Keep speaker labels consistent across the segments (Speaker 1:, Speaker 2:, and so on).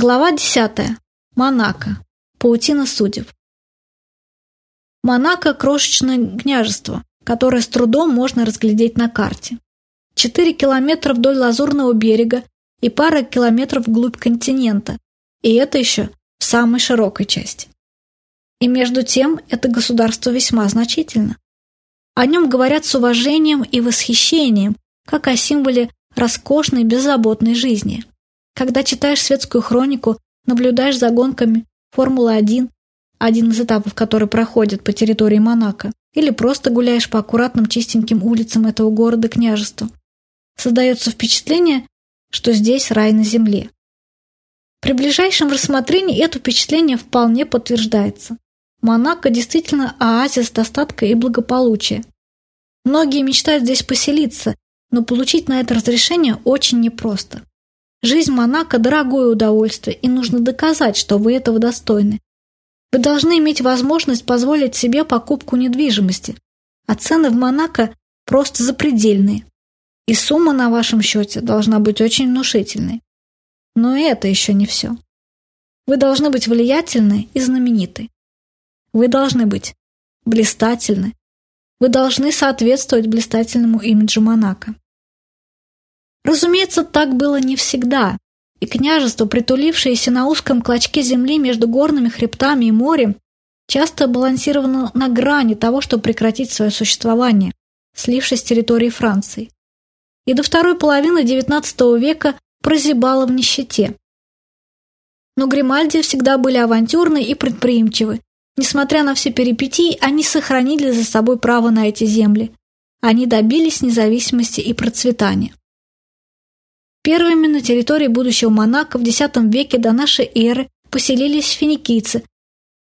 Speaker 1: Глава 10. Монако. Паутина судеб. Монако – крошечное княжество, которое с трудом можно разглядеть на карте. Четыре километра вдоль Лазурного берега и пара километров вглубь континента, и это еще в самой широкой части. И между тем это государство весьма значительно. О нем говорят с уважением и восхищением, как о символе роскошной беззаботной жизни – когда читаешь светскую хронику, наблюдаешь за гонками Формулы-1, один из этапов который проходит по территории Монако, или просто гуляешь по аккуратным чистеньким улицам этого города-княжества, создается впечатление, что здесь рай на земле. При ближайшем рассмотрении это впечатление вполне подтверждается. Монако действительно оазис достатка и благополучия. Многие мечтают здесь поселиться, но получить на это разрешение очень непросто. Жизнь Монако – дорогое удовольствие, и нужно доказать, что вы этого достойны. Вы должны иметь возможность позволить себе покупку недвижимости, а цены в Монако просто запредельные. И сумма на вашем счете должна быть очень внушительной. Но и это еще не все. Вы должны быть влиятельны и знамениты. Вы должны быть блистательны. Вы должны соответствовать блистательному имиджу Монако. Разумеется, так было не всегда, и княжество, притулившееся на узком клочке земли между горными хребтами и морем, часто балансировало на грани того, чтобы прекратить свое существование, слившись с территорией Франции. И до второй половины XIX века прозябало в нищете. Но Гримальди всегда были авантюрны и предприимчивы. Несмотря на все перипетии, они сохранили за собой право на эти земли. Они добились независимости и процветания. Первыми на территории будущего Монако в X веке до нашей эры поселились финикийцы,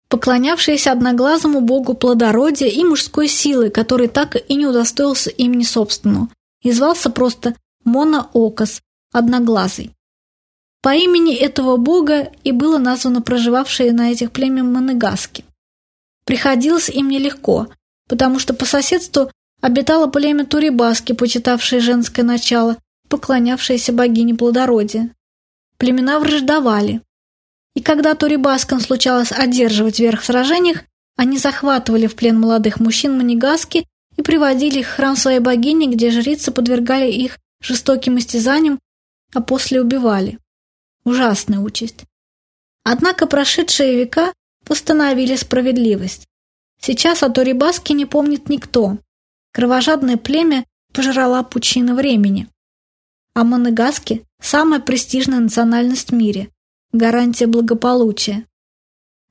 Speaker 1: поклонявшиеся одноглазому богу плодородия и мужской силы, который так и не удостоился имени собственного, и звался просто Моноокос, одноглазый. По имени этого бога и было названо проживавшее на этих племен Монегаски. Приходилось им нелегко, потому что по соседству обитало племя Турибаски, почитавшее женское начало, поклонявшиеся богине плодородия. Племена враждовали. И когда Турибаскам случалось одерживать верх в сражениях, они захватывали в плен молодых мужчин Манигаски и приводили их в храм своей богини, где жрицы подвергали их жестоким истязаниям, а после убивали. Ужасная участь. Однако прошедшие века постановили справедливость. Сейчас о Турибаске не помнит никто. Кровожадное племя пожрала пучина времени. А Монегаски – самая престижная национальность в мире, гарантия благополучия.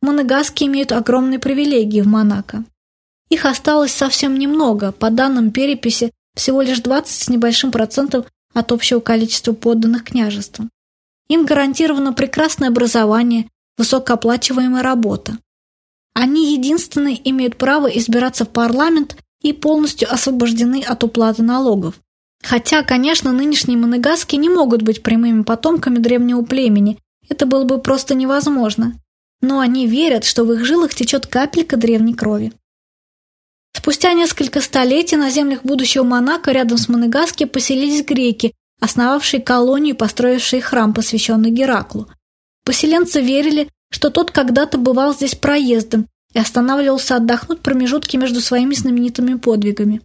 Speaker 1: Монегаски имеют огромные привилегии в Монако. Их осталось совсем немного, по данным переписи, всего лишь 20 с небольшим процентов от общего количества подданных княжествам. Им гарантировано прекрасное образование, высокооплачиваемая работа. Они единственные имеют право избираться в парламент и полностью освобождены от уплаты налогов. Хотя, конечно, нынешние монегаски не могут быть прямыми потомками древнего племени, это было бы просто невозможно. Но они верят, что в их жилах течет капелька древней крови. Спустя несколько столетий на землях будущего Монако рядом с Монегаски поселились греки, основавшие колонию и построившие храм, посвященный Гераклу. Поселенцы верили, что тот когда-то бывал здесь проездом и останавливался отдохнуть промежутки между своими знаменитыми подвигами.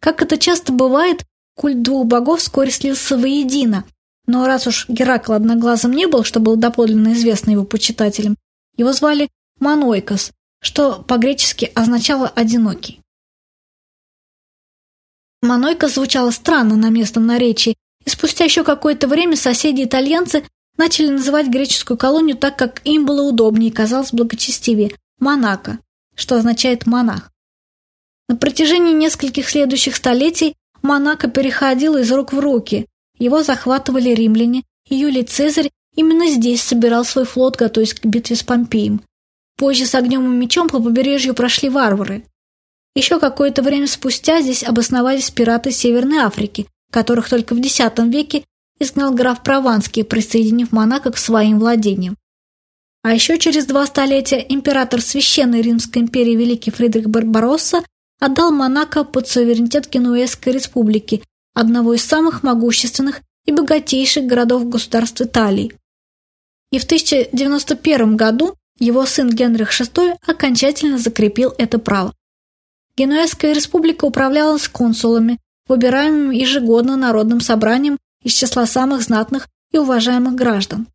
Speaker 1: Как это часто бывает, Культ двух богов вскоре слился воедино, но раз уж Геракл одноглазым не был, что было доподлинно известно его почитателям, его звали Манойкос, что по-гречески означало «одинокий». Манойкос звучало странно на местном наречии, и спустя еще какое-то время соседи-итальянцы начали называть греческую колонию так, как им было удобнее и казалось благочестивее – Монако, что означает «монах». На протяжении нескольких следующих столетий Монако переходил из рук в руки. Его захватывали римляне, и Юлий Цезарь именно здесь собирал свой флот, готовясь к битве с Помпеем. Позже с огнем и мечом по побережью прошли варвары. Еще какое-то время спустя здесь обосновались пираты Северной Африки, которых только в X веке изгнал граф Прованский, присоединив Монако к своим владениям. А еще через два столетия император Священной Римской империи Великий Фридрих Барбаросса отдал Монако под суверенитет Генуэзской республики, одного из самых могущественных и богатейших городов государств Италии. И в 1091 году его сын Генрих VI окончательно закрепил это право. Генуэзская республика управлялась консулами, выбираемым ежегодно народным собранием из числа самых знатных и уважаемых граждан.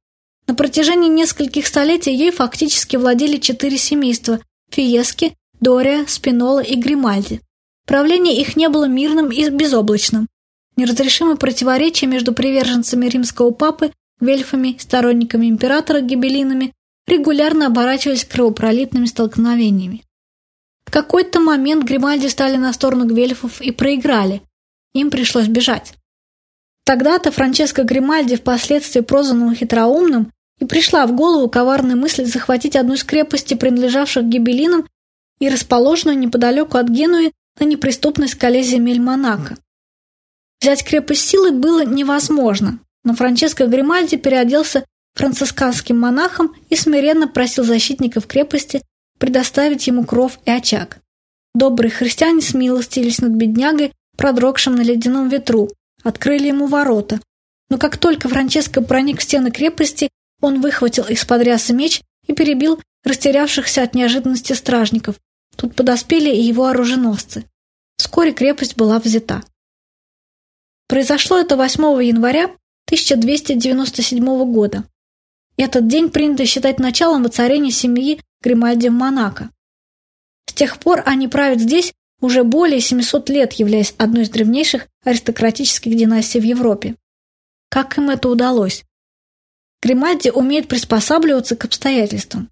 Speaker 1: На протяжении нескольких столетий ей фактически владели четыре семейства – Фиески, Дория, Спинола и Гримальди. Правление их не было мирным и безоблачным. Неразрешимые противоречия между приверженцами римского папы, вельфами, сторонниками императора, гибелинами регулярно оборачивались кровопролитными столкновениями. В какой-то момент Гримальди стали на сторону гвельфов и проиграли. Им пришлось бежать. Тогда-то Франческо Гримальди, впоследствии прозванным хитроумным, и пришла в голову коварная мысль захватить одну из крепостей, принадлежавших гибелинам и расположенную неподалеку от Генуи на неприступной скале земель Монако. Взять крепость силой было невозможно, но Франческо Гримальди переоделся францисканским монахом и смиренно просил защитников крепости предоставить ему кров и очаг. Добрые христиане смилостились над беднягой, продрогшим на ледяном ветру, открыли ему ворота. Но как только Франческо проник в стены крепости, он выхватил из-под ряса меч и перебил растерявшихся от неожиданности стражников. Тут подоспели и его оруженосцы. Вскоре крепость была взята. Произошло это 8 января 1297 года. Этот день принято считать началом воцарения семьи Гримальди в Монако. С тех пор они правят здесь уже более 700 лет, являясь одной из древнейших аристократических династий в Европе. Как им это удалось? Гримальди умеет приспосабливаться к обстоятельствам.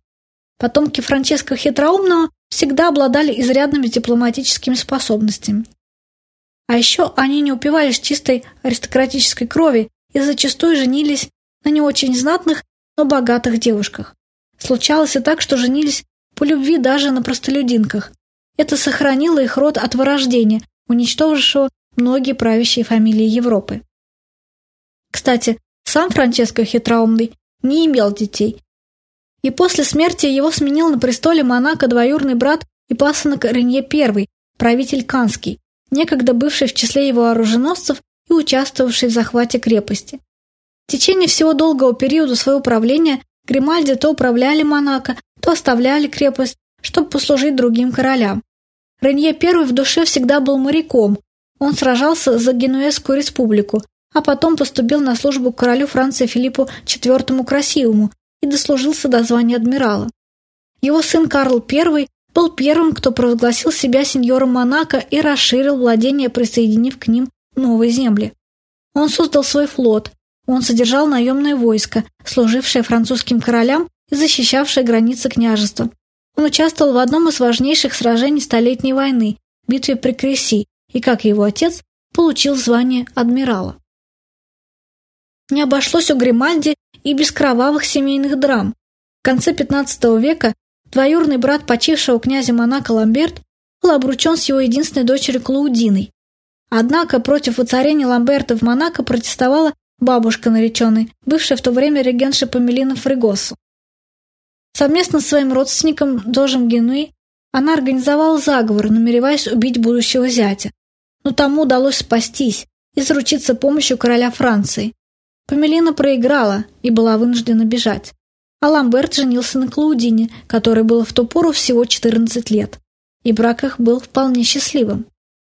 Speaker 1: Потомки Франческо Хитроумного всегда обладали изрядными дипломатическими способностями. А еще они не упивались чистой аристократической крови и зачастую женились на не очень знатных но богатых девушках. Случалось и так, что женились по любви даже на простолюдинках. Это сохранило их род от вырождения, уничтожившего многие правящие фамилии Европы. Кстати, сам Франческо Хитроумный не имел детей, и после смерти его сменил на престоле Монако двоюрный брат и пасынок Ренье I, правитель Канский, некогда бывший в числе его оруженосцев и участвовавший в захвате крепости. В течение всего долгого периода своего правления Гримальди то управляли Монако, то оставляли крепость, чтобы послужить другим королям. Ренье I в душе всегда был моряком. Он сражался за Генуэзскую республику, а потом поступил на службу к королю Франции Филиппу IV Красивому и дослужился до звания адмирала. Его сын Карл I был первым, кто провозгласил себя сеньором Монако и расширил владения, присоединив к ним новые земли. Он создал свой флот, он содержал наемное войско, служившее французским королям и защищавшее границы княжества. Он участвовал в одном из важнейших сражений Столетней войны – битве при Креси, и, как его отец, получил звание адмирала. Не обошлось у Гримальди и без кровавых семейных драм. В конце XV века двоюрный брат почившего князя Монако Ламберт был обручен с его единственной дочерью Клаудиной. Однако против воцарения Ламберта в Монако протестовала бабушка нареченной, бывшая в то время регентша Памелина Фригосу. Совместно с своим родственником Дожем Генуи она организовала заговор, намереваясь убить будущего зятя. Но тому удалось спастись и заручиться помощью короля Франции. Памелина проиграла и была вынуждена бежать. А Ламберт женился на Клаудине, которой было в ту пору всего 14 лет. И брак их был вполне счастливым.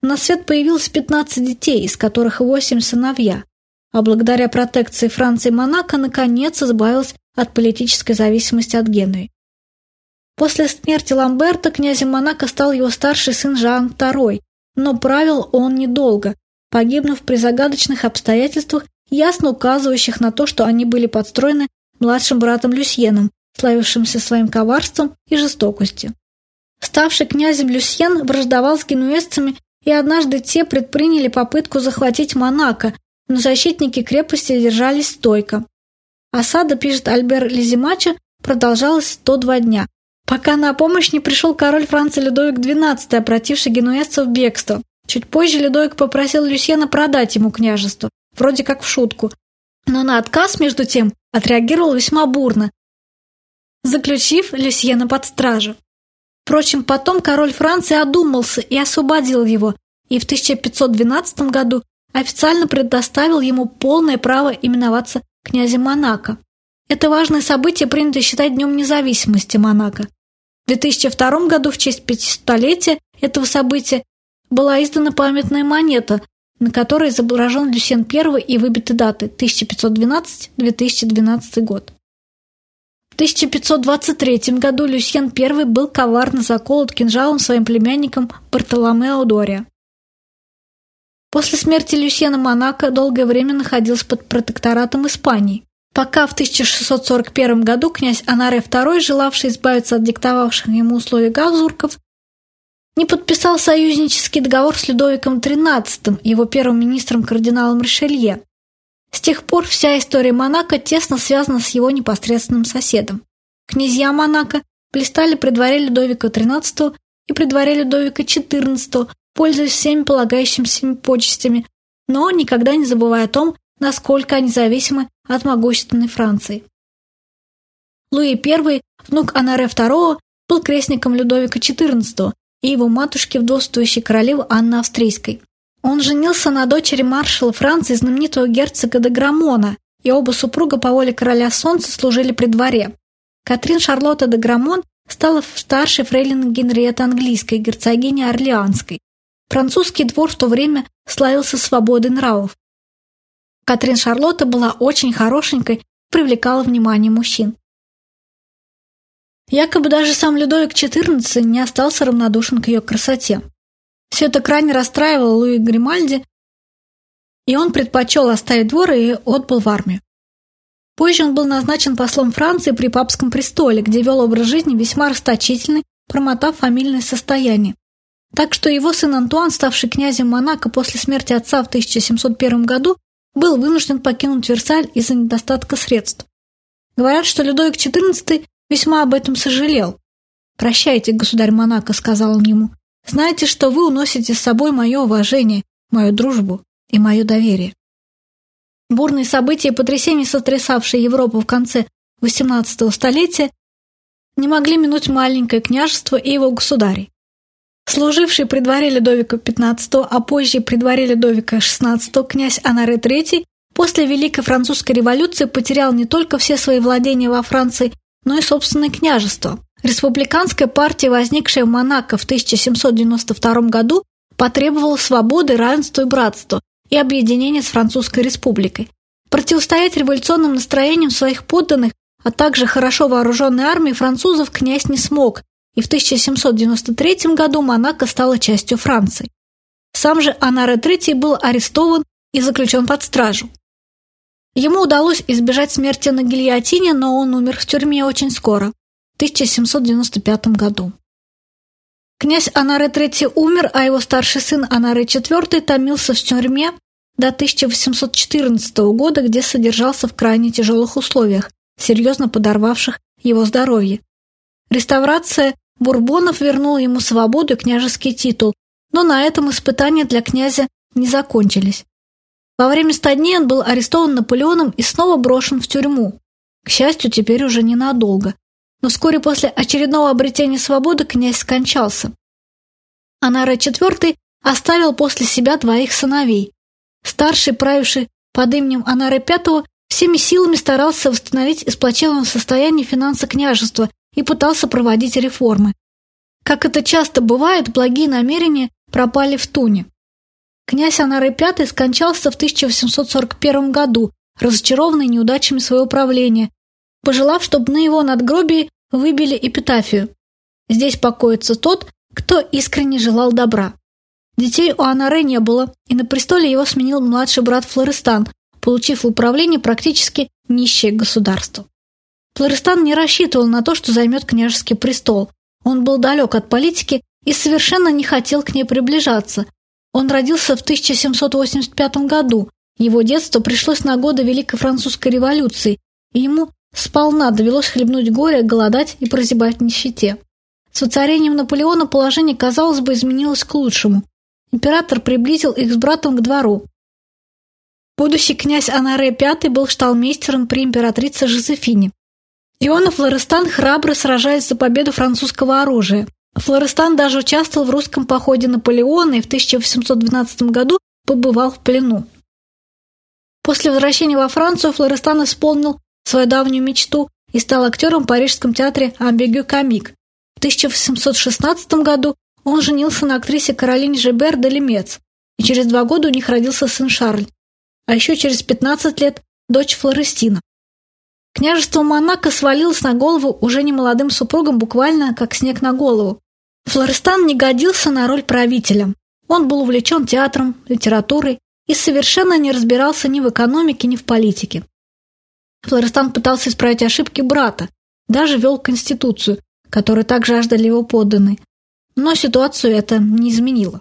Speaker 1: На свет появилось 15 детей, из которых 8 сыновья а благодаря протекции Франции Монако наконец избавился от политической зависимости от Генуи. После смерти Ламберта князем Монако стал его старший сын Жан II, но правил он недолго, погибнув при загадочных обстоятельствах, ясно указывающих на то, что они были подстроены младшим братом Люсьеном, славившимся своим коварством и жестокостью. Ставший князем Люсьен враждовал с генуэзцами, и однажды те предприняли попытку захватить Монако, но защитники крепости держались стойко. Осада, пишет Альбер Лизимача, продолжалась 102 дня, пока на помощь не пришел король Франции Людовик XII, обративший генуэзцев в бегство. Чуть позже Людовик попросил Люсьена продать ему княжество, вроде как в шутку. Но на отказ, между тем, отреагировал весьма бурно, заключив Люсьена под стражу. Впрочем, потом король Франции одумался и освободил его, и в 1512 году официально предоставил ему полное право именоваться князем Монако. Это важное событие принято считать Днем независимости Монако. В 2002 году в честь 500-летия этого события была издана памятная монета, на которой изображен Люсьен I и выбиты даты 1512-2012 год. В 1523 году Люсьен I был коварно заколот кинжалом своим племянником Бартоломео Дория. После смерти Люсьена Монако долгое время находился под протекторатом Испании, пока в 1641 году князь Анаре II, желавший избавиться от диктовавших ему условий Габсбургов, не подписал союзнический договор с Людовиком XIII, его первым министром кардиналом Ришелье. С тех пор вся история Монако тесно связана с его непосредственным соседом. Князья Монако блистали при дворе Людовика XIII и при дворе Людовика XIV, пользуясь всеми полагающимися почестями, но никогда не забывая о том, насколько они зависимы от могущественной Франции. Луи I, внук Анаре II, был крестником Людовика XIV, и его матушки вдовствующей королевы Анны Австрийской. Он женился на дочери маршала Франции знаменитого герцога де Грамона, и оба супруга по воле короля Солнца служили при дворе. Катрин Шарлотта де Грамон стала старшей фрейлиной Генриетты Английской, герцогини Орлеанской. Французский двор в то время славился свободой нравов. Катрин Шарлотта была очень хорошенькой, привлекала внимание мужчин. Якобы даже сам Людовик XIV не остался равнодушен к ее красоте. Все это крайне расстраивало Луи Гримальди, и он предпочел оставить двор и отбыл в армию. Позже он был назначен послом Франции при папском престоле, где вел образ жизни весьма расточительный, промотав фамильное состояние. Так что его сын Антуан, ставший князем Монако после смерти отца в 1701 году, был вынужден покинуть Версаль из-за недостатка средств. Говорят, что Людовик XIV весьма об этом сожалел. «Прощайте, государь Монако», — сказал он ему. «Знаете, что вы уносите с собой мое уважение, мою дружбу и мое доверие». Бурные события и потрясения, сотрясавшие Европу в конце XVIII столетия, не могли минуть маленькое княжество и его государей. Служивший при дворе Людовика XV, а позже при дворе Людовика XVI князь Анаре III после Великой Французской революции потерял не только все свои владения во Франции, но и собственное княжество. Республиканская партия, возникшая в Монако в 1792 году, потребовала свободы, равенства и братства и объединения с Французской республикой. Противостоять революционным настроениям своих подданных, а также хорошо вооруженной армии французов князь не смог, и в 1793 году Монако стала частью Франции. Сам же Анаре III был арестован и заключен под стражу. Ему удалось избежать смерти на гильотине, но он умер в тюрьме очень скоро, в 1795 году. Князь Анаре III умер, а его старший сын Анаре IV томился в тюрьме до 1814 года, где содержался в крайне тяжелых условиях, серьезно подорвавших его здоровье. Реставрация Бурбонов вернула ему свободу и княжеский титул, но на этом испытания для князя не закончились. Во время ста дней он был арестован Наполеоном и снова брошен в тюрьму. К счастью, теперь уже ненадолго. Но вскоре после очередного обретения свободы князь скончался. Анара IV оставил после себя двоих сыновей. Старший, правивший под именем Анары V, всеми силами старался восстановить из плачевного состояния финансы княжества и пытался проводить реформы. Как это часто бывает, благие намерения пропали в туне. Князь Анары V скончался в 1841 году, разочарованный неудачами своего правления, пожелав, чтобы на его надгробии выбили эпитафию. Здесь покоится тот, кто искренне желал добра. Детей у Анаре не было, и на престоле его сменил младший брат Флористан, получив в управлении практически нищее государство. Флористан не рассчитывал на то, что займет княжеский престол. Он был далек от политики и совершенно не хотел к ней приближаться, он родился в 1785 году. Его детство пришлось на годы Великой Французской революции, и ему сполна довелось хлебнуть горе, голодать и прозябать в нищете. С воцарением Наполеона положение, казалось бы, изменилось к лучшему. Император приблизил их с братом к двору. Будущий князь Анаре V был шталмейстером при императрице Жозефине. Иона Флорестан храбро сражается за победу французского оружия. Флористан даже участвовал в русском походе Наполеона и в 1812 году побывал в плену. После возвращения во Францию Флористан исполнил свою давнюю мечту и стал актером в Парижском театре «Амбигю Комик». В 1816 году он женился на актрисе Каролине Жебер де Лемец, и через два года у них родился сын Шарль, а еще через 15 лет – дочь Флорестина. Княжество Монако свалилось на голову уже немолодым супругом буквально как снег на голову. Флористан не годился на роль правителя. Он был увлечен театром, литературой и совершенно не разбирался ни в экономике, ни в политике. Флористан пытался исправить ошибки брата, даже вел конституцию, которую так жаждали его подданные. Но ситуацию это не изменило.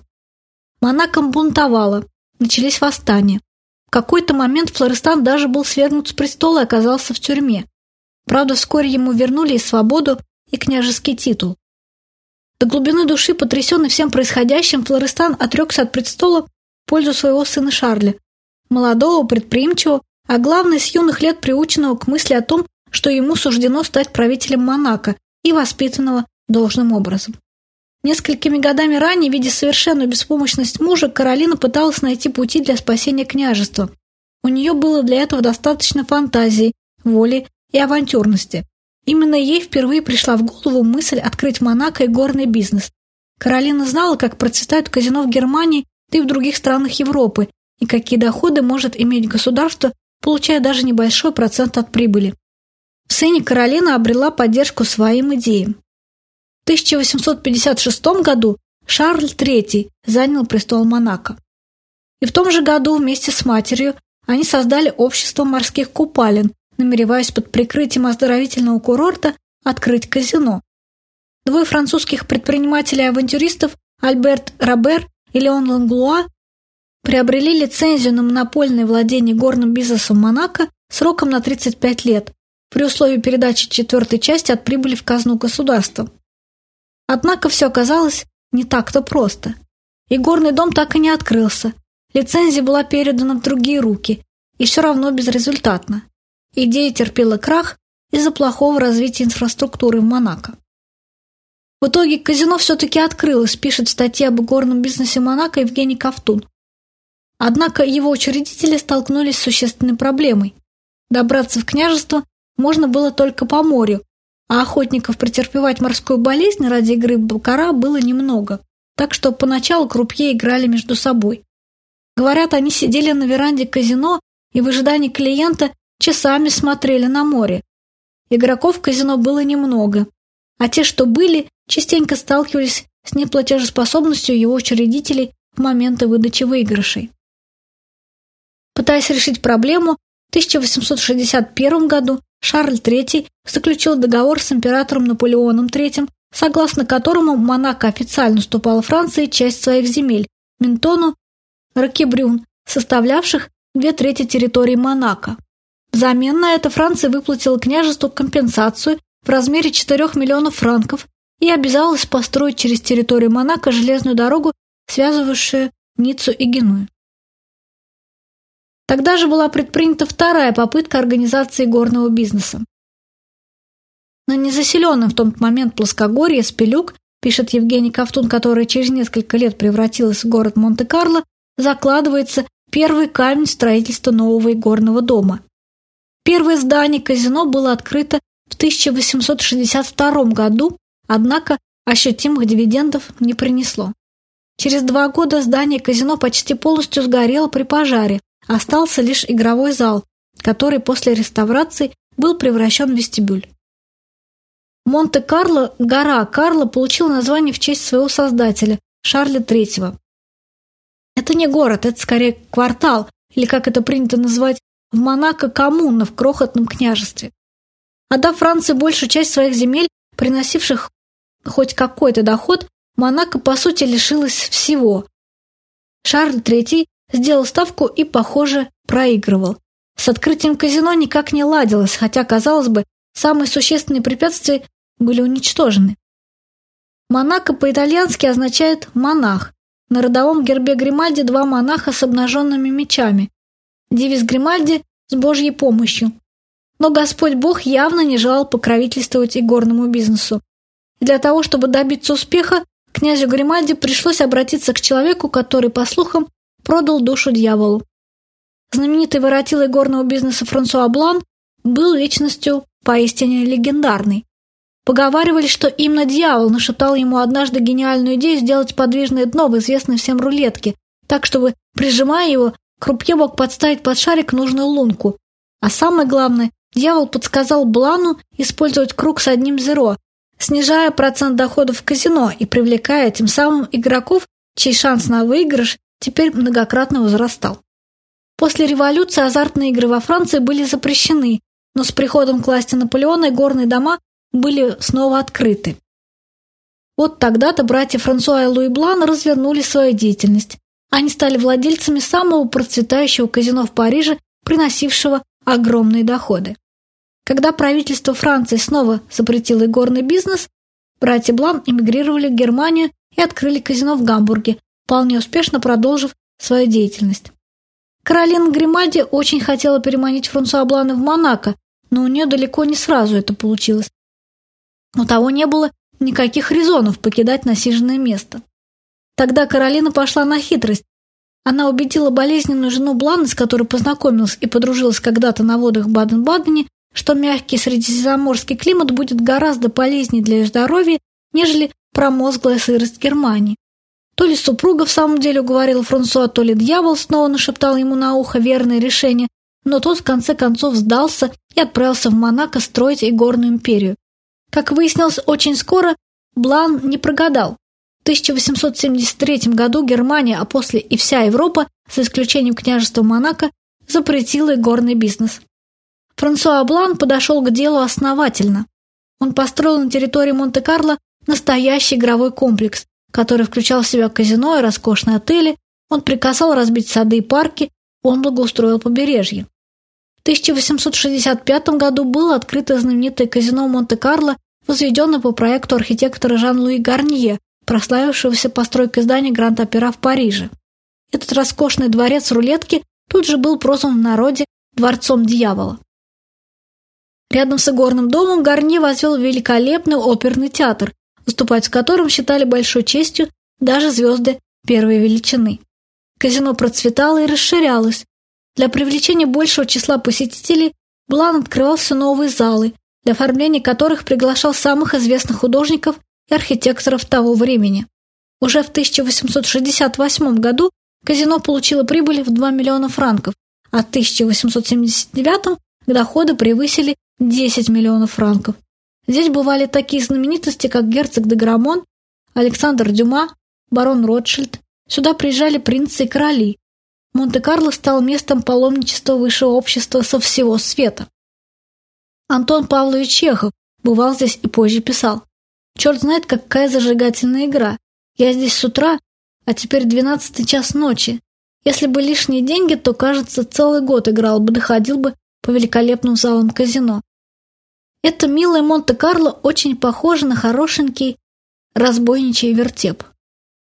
Speaker 1: Монако бунтовала, начались восстания. Какой-то момент Флористан даже был свергнут с престола и оказался в тюрьме. Правда, вскоре ему вернули и свободу, и княжеский титул. До глубины души, потрясенный всем происходящим, Флористан отрекся от престола в пользу своего сына Шарля, молодого, предприимчивого, а главное, с юных лет приученного к мысли о том, что ему суждено стать правителем Монако и воспитанного должным образом. Несколькими годами ранее, видя совершенную беспомощность мужа, Каролина пыталась найти пути для спасения княжества. У нее было для этого достаточно фантазии, воли и авантюрности. Именно ей впервые пришла в голову мысль открыть Монако и горный бизнес. Каролина знала, как процветают казино в Германии, да и в других странах Европы, и какие доходы может иметь государство, получая даже небольшой процент от прибыли. В сыне Каролина обрела поддержку своим идеям. 1856 году Шарль III занял престол Монако. И в том же году вместе с матерью они создали общество морских купалин, намереваясь под прикрытием оздоровительного курорта открыть казино. Двое французских предпринимателей-авантюристов Альберт Робер и Леон Ланглуа приобрели лицензию на монопольное владение горным бизнесом Монако сроком на 35 лет, при условии передачи четвертой части от прибыли в казну государства. Однако все оказалось не так-то просто. И горный дом так и не открылся. Лицензия была передана в другие руки, и все равно безрезультатно. Идея терпела крах из-за плохого развития инфраструктуры в Монако. В итоге казино все-таки открылось, пишет в статье об горном бизнесе Монако Евгений Ковтун. Однако его учредители столкнулись с существенной проблемой. Добраться в княжество можно было только по морю, а охотников претерпевать морскую болезнь ради игры бакара было немного, так что поначалу крупье играли между собой. Говорят, они сидели на веранде казино и в ожидании клиента часами смотрели на море. Игроков в казино было немного, а те, что были, частенько сталкивались с неплатежеспособностью его учредителей в моменты выдачи выигрышей. Пытаясь решить проблему, 1861 году Шарль III заключил договор с императором Наполеоном III, согласно которому Монако официально уступала Франции часть своих земель – Ментону, Ракебрюн, составлявших две трети территории Монако. Взамен на это Франция выплатила княжеству компенсацию в размере 4 миллионов франков и обязалась построить через территорию Монако железную дорогу, связывающую Ниццу и Геную. Тогда же была предпринята вторая попытка организации горного бизнеса. На незаселенном в тот момент плоскогорье Спилюк, пишет Евгений Ковтун, который через несколько лет превратилась в город Монте-Карло, закладывается первый камень строительства нового игорного дома. Первое здание казино было открыто в 1862 году, однако ощутимых дивидендов не принесло. Через два года здание казино почти полностью сгорело при пожаре, Остался лишь игровой зал, который после реставрации был превращен в вестибюль. Монте-Карло, гора Карло, получил название в честь своего создателя, Шарля III. Это не город, это скорее квартал, или как это принято называть, в Монако коммуна в крохотном княжестве. Отдав Франции большую часть своих земель, приносивших хоть какой-то доход, Монако, по сути, лишилась всего. Шарль III сделал ставку и, похоже, проигрывал. С открытием казино никак не ладилось, хотя, казалось бы, самые существенные препятствия были уничтожены. Монако по-итальянски означает «монах». На родовом гербе Гримальди два монаха с обнаженными мечами. Девиз Гримальди «С Божьей помощью». Но Господь Бог явно не желал покровительствовать и горному бизнесу. Для того, чтобы добиться успеха, князю Гримальди пришлось обратиться к человеку, который, по слухам, продал душу дьяволу. Знаменитый воротилой горного бизнеса Франсуа Блан был личностью поистине легендарной. Поговаривали, что именно дьявол нашептал ему однажды гениальную идею сделать подвижное дно в известной всем рулетке, так, чтобы, прижимая его, крупье мог подставить под шарик нужную лунку. А самое главное, дьявол подсказал Блану использовать круг с одним зеро, снижая процент доходов в казино и привлекая тем самым игроков, чей шанс на выигрыш теперь многократно возрастал. После революции азартные игры во Франции были запрещены, но с приходом к власти Наполеона горные дома были снова открыты. Вот тогда-то братья Франсуа и Луи Блан развернули свою деятельность. Они стали владельцами самого процветающего казино в Париже, приносившего огромные доходы. Когда правительство Франции снова запретило игорный бизнес, братья Блан эмигрировали в Германию и открыли казино в Гамбурге, вполне успешно продолжив свою деятельность. Каролина Гримальди очень хотела переманить Франсуа Блана в Монако, но у нее далеко не сразу это получилось. У того не было никаких резонов покидать насиженное место. Тогда Каролина пошла на хитрость. Она убедила болезненную жену Блана, с которой познакомилась и подружилась когда-то на водах Баден-Бадене, что мягкий средиземноморский климат будет гораздо полезнее для ее здоровья, нежели промозглая сырость Германии. То ли супруга в самом деле уговорила Франсуа, то ли дьявол снова нашептал ему на ухо верное решение, но тот в конце концов сдался и отправился в Монако строить игорную империю. Как выяснилось очень скоро, Блан не прогадал. В 1873 году Германия, а после и вся Европа, за исключением княжества Монако, запретила игорный бизнес. Франсуа Блан подошел к делу основательно. Он построил на территории Монте-Карло настоящий игровой комплекс, который включал в себя казино и роскошные отели, он приказал разбить сады и парки, он благоустроил побережье. В 1865 году было открыто знаменитое казино Монте-Карло, возведенное по проекту архитектора Жан-Луи Гарнье, прославившегося постройкой здания Гранд-Опера в Париже. Этот роскошный дворец рулетки тут же был прозван в народе «Дворцом дьявола». Рядом с игорным домом Гарни возвел великолепный оперный театр, выступать в котором считали большой честью даже звезды первой величины. Казино процветало и расширялось. Для привлечения большего числа посетителей Блан открывал все новые залы, для оформления которых приглашал самых известных художников и архитекторов того времени. Уже в 1868 году казино получило прибыль в 2 миллиона франков, а в 1879 доходы превысили 10 миллионов франков. Здесь бывали такие знаменитости, как герцог де Грамон, Александр Дюма, барон Ротшильд. Сюда приезжали принцы и короли. Монте-Карло стал местом паломничества высшего общества со всего света. Антон Павлович Чехов бывал здесь и позже писал. «Черт знает, какая зажигательная игра. Я здесь с утра, а теперь двенадцатый час ночи. Если бы лишние деньги, то, кажется, целый год играл бы, доходил бы по великолепным залам казино. Это милое Монте-Карло очень похоже на хорошенький разбойничий вертеп.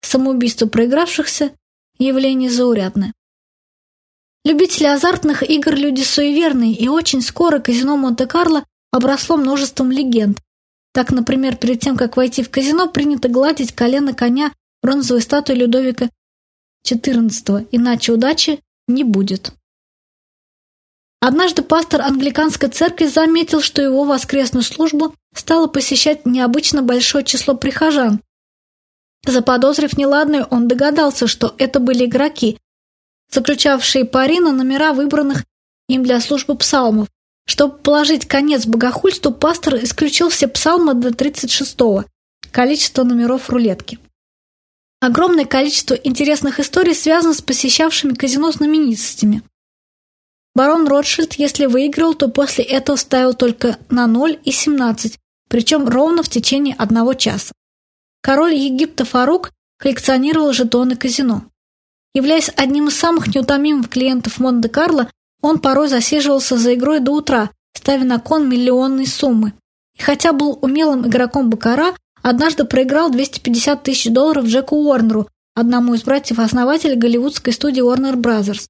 Speaker 1: Самоубийство проигравшихся – явление заурядное. Любители азартных игр – люди суеверные, и очень скоро казино Монте-Карло обросло множеством легенд. Так, например, перед тем, как войти в казино, принято гладить колено коня бронзовой статуи Людовика XIV, иначе удачи не будет. Однажды пастор англиканской церкви заметил, что его воскресную службу стало посещать необычно большое число прихожан. Заподозрив неладное, он догадался, что это были игроки, заключавшие пари на номера выбранных им для службы псалмов. Чтобы положить конец богохульству, пастор исключил все псалмы до 36-го, количество номеров рулетки. Огромное количество интересных историй связано с посещавшими казино знаменитостями. Барон Ротшильд, если выиграл, то после этого ставил только на 0 и 17, причем ровно в течение одного часа. Король Египта Фарук коллекционировал жетоны казино. Являясь одним из самых неутомимых клиентов Монте-Карло, он порой засиживался за игрой до утра, ставя на кон миллионные суммы. И хотя был умелым игроком Бакара, однажды проиграл 250 тысяч долларов Джеку Уорнеру, одному из братьев-основателей голливудской студии Warner Brothers.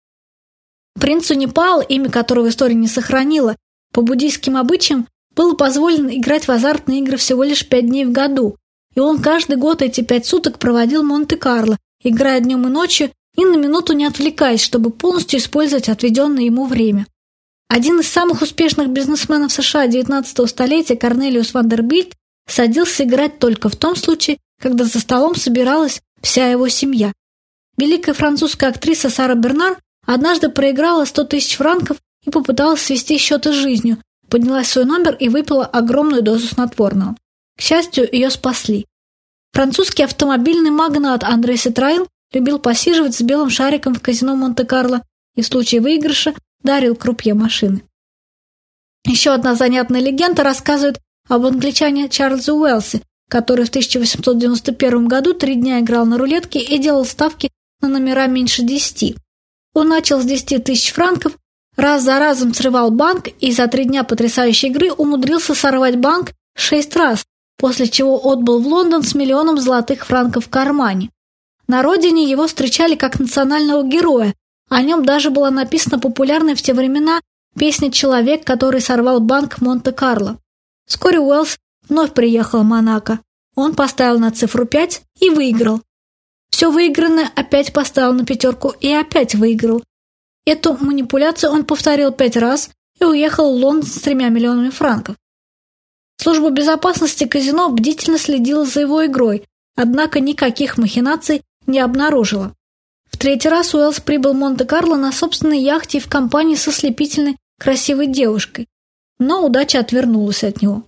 Speaker 1: Принцу Непал, имя которого история не сохранила, по буддийским обычаям было позволено играть в азартные игры всего лишь пять дней в году, и он каждый год эти пять суток проводил в Монте-Карло, играя днем и ночью и на минуту не отвлекаясь, чтобы полностью использовать отведенное ему время. Один из самых успешных бизнесменов США XIX столетия Корнелиус Вандербильт садился играть только в том случае, когда за столом собиралась вся его семья. Великая французская актриса Сара Бернар однажды проиграла 100 тысяч франков и попыталась свести счеты с жизнью, поднялась в свой номер и выпила огромную дозу снотворного. К счастью, ее спасли. Французский автомобильный магнат Андрей Ситраин любил посиживать с белым шариком в казино Монте-Карло и в случае выигрыша дарил крупье машины. Еще одна занятная легенда рассказывает об англичане Чарльзе Уэлсе, который в 1891 году три дня играл на рулетке и делал ставки на номера меньше 10. Он начал с 10 тысяч франков, раз за разом срывал банк и за три дня потрясающей игры умудрился сорвать банк шесть раз, после чего отбыл в Лондон с миллионом золотых франков в кармане. На родине его встречали как национального героя, о нем даже была написана популярная в те времена песня «Человек, который сорвал банк Монте-Карло». Вскоре Уэллс вновь приехал в Монако. Он поставил на цифру 5 и выиграл. Все выигранное опять поставил на пятерку и опять выиграл. Эту манипуляцию он повторил пять раз и уехал в Лондон с тремя миллионами франков. Служба безопасности казино бдительно следила за его игрой, однако никаких махинаций не обнаружила. В третий раз Уэллс прибыл в Монте-Карло на собственной яхте и в компании со слепительной красивой девушкой. Но удача отвернулась от него.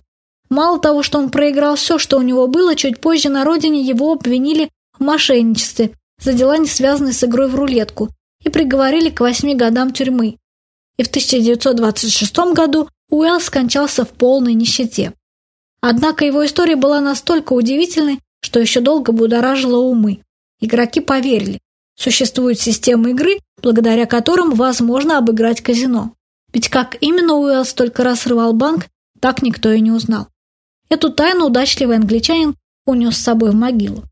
Speaker 1: Мало того, что он проиграл все, что у него было, чуть позже на родине его обвинили мошенничестве за дела, не связанные с игрой в рулетку, и приговорили к восьми годам тюрьмы. И в 1926 году Уэллс скончался в полной нищете. Однако его история была настолько удивительной, что еще долго будоражила умы. Игроки поверили, Существует система игры, благодаря которым возможно обыграть казино. Ведь как именно Уэллс только раз срывал банк, так никто и не узнал. Эту тайну удачливый англичанин унес с собой в могилу.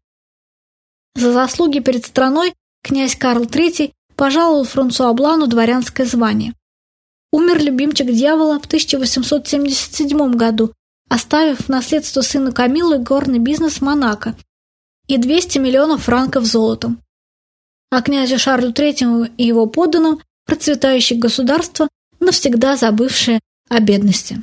Speaker 1: За заслуги перед страной князь Карл III пожаловал Франсуа Блану дворянское звание. Умер любимчик дьявола в 1877 году, оставив в наследство сыну Камилы горный бизнес Монако и 200 миллионов франков золотом а князю Шарлю III и его подданным процветающее государство, навсегда забывшее о бедности.